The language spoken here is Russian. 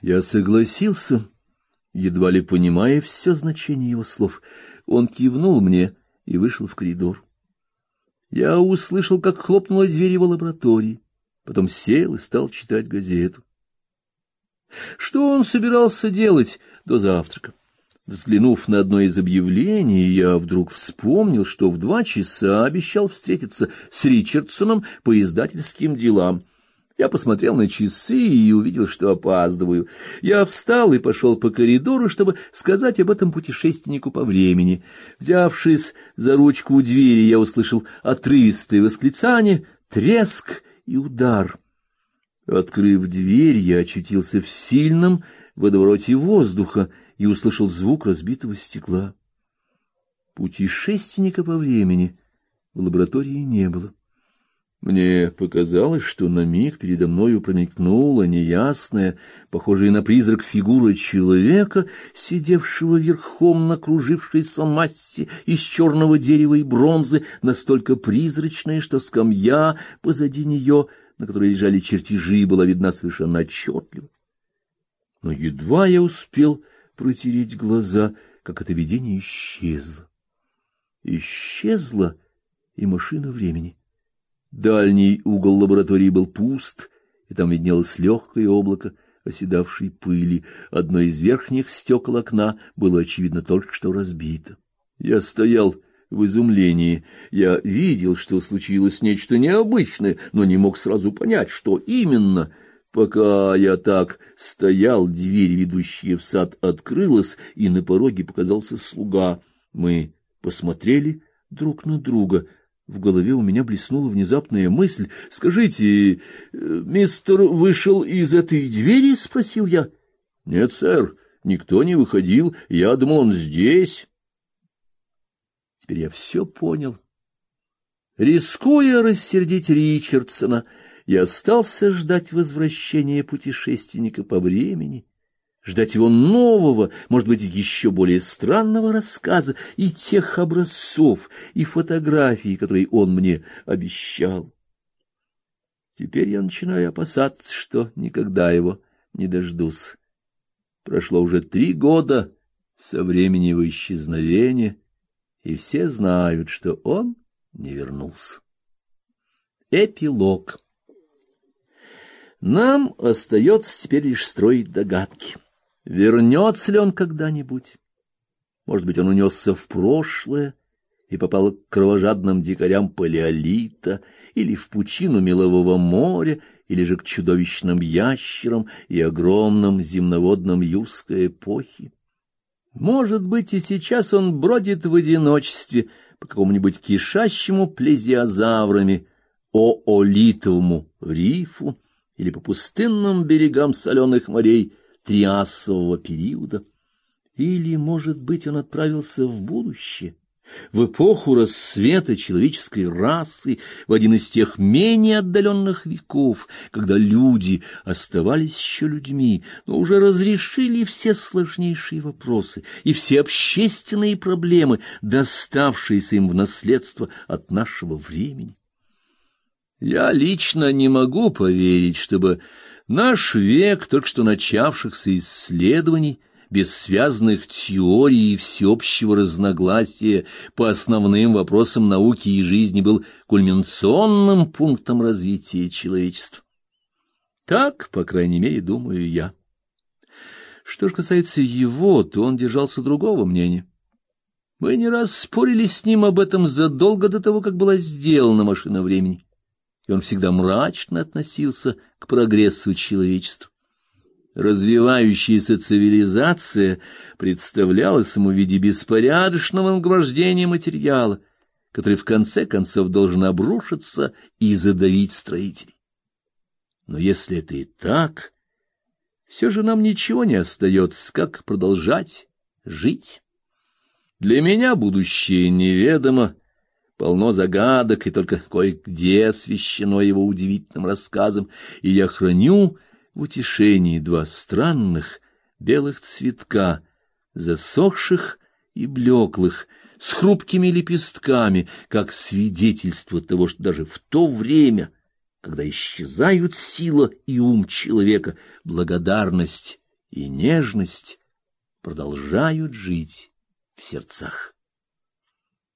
Я согласился, едва ли понимая все значение его слов. Он кивнул мне и вышел в коридор. Я услышал, как хлопнула дверь его лаборатории, потом сел и стал читать газету. Что он собирался делать до завтрака? Взглянув на одно из объявлений, я вдруг вспомнил, что в два часа обещал встретиться с Ричардсоном по издательским делам. Я посмотрел на часы и увидел, что опаздываю. Я встал и пошел по коридору, чтобы сказать об этом путешественнику по времени. Взявшись за ручку у двери, я услышал отрывистое восклицание, треск и удар. Открыв дверь, я очутился в сильном водовороте воздуха и услышал звук разбитого стекла. Путешественника по времени в лаборатории не было. Мне показалось, что на миг передо мною промелькнула неясная, похожая на призрак фигура человека, сидевшего верхом на кружившейся массе из черного дерева и бронзы, настолько призрачная, что скамья позади нее, на которой лежали чертежи, была видна совершенно отчетливо. Но едва я успел протереть глаза, как это видение исчезло. Исчезла и машина времени. Дальний угол лаборатории был пуст, и там виднелось легкое облако оседавшей пыли. Одно из верхних стекол окна было, очевидно, только что разбито. Я стоял в изумлении. Я видел, что случилось нечто необычное, но не мог сразу понять, что именно. Пока я так стоял, дверь, ведущая в сад, открылась, и на пороге показался слуга. Мы посмотрели друг на друга — в голове у меня блеснула внезапная мысль. «Скажите, э, мистер вышел из этой двери?» — спросил я. «Нет, сэр, никто не выходил. Я думал, он здесь». Теперь я все понял. Рискуя рассердить Ричардсона, я остался ждать возвращения путешественника по времени ждать его нового, может быть, еще более странного рассказа и тех образцов и фотографий, которые он мне обещал. Теперь я начинаю опасаться, что никогда его не дождусь. Прошло уже три года со времени его исчезновения, и все знают, что он не вернулся. Эпилог Нам остается теперь лишь строить догадки. Вернется ли он когда-нибудь? Может быть, он унесся в прошлое и попал к кровожадным дикарям палеолита, или в пучину мелового моря, или же к чудовищным ящерам и огромным земноводным юрской эпохи. Может быть, и сейчас он бродит в одиночестве по какому-нибудь кишащему плезиозаврами, оолитовому рифу или по пустынным берегам соленых морей, триасового периода. Или, может быть, он отправился в будущее, в эпоху рассвета человеческой расы, в один из тех менее отдаленных веков, когда люди оставались еще людьми, но уже разрешили все сложнейшие вопросы и все общественные проблемы, доставшиеся им в наследство от нашего времени. Я лично не могу поверить, чтобы Наш век только что начавшихся исследований, без связанных теорий и всеобщего разногласия по основным вопросам науки и жизни был кульминационным пунктом развития человечества. Так, по крайней мере, думаю я. Что же касается его, то он держался другого мнения. Мы не раз спорили с ним об этом задолго до того, как была сделана машина времени он всегда мрачно относился к прогрессу человечества. Развивающаяся цивилизация представлялась ему в виде беспорядочного нагромождения материала, который в конце концов должен обрушиться и задавить строителей. Но если это и так, все же нам ничего не остается, как продолжать жить. Для меня будущее неведомо, полно загадок, и только кое-где освещено его удивительным рассказом, и я храню в утешении два странных белых цветка, засохших и блеклых, с хрупкими лепестками, как свидетельство того, что даже в то время, когда исчезают сила и ум человека, благодарность и нежность продолжают жить в сердцах.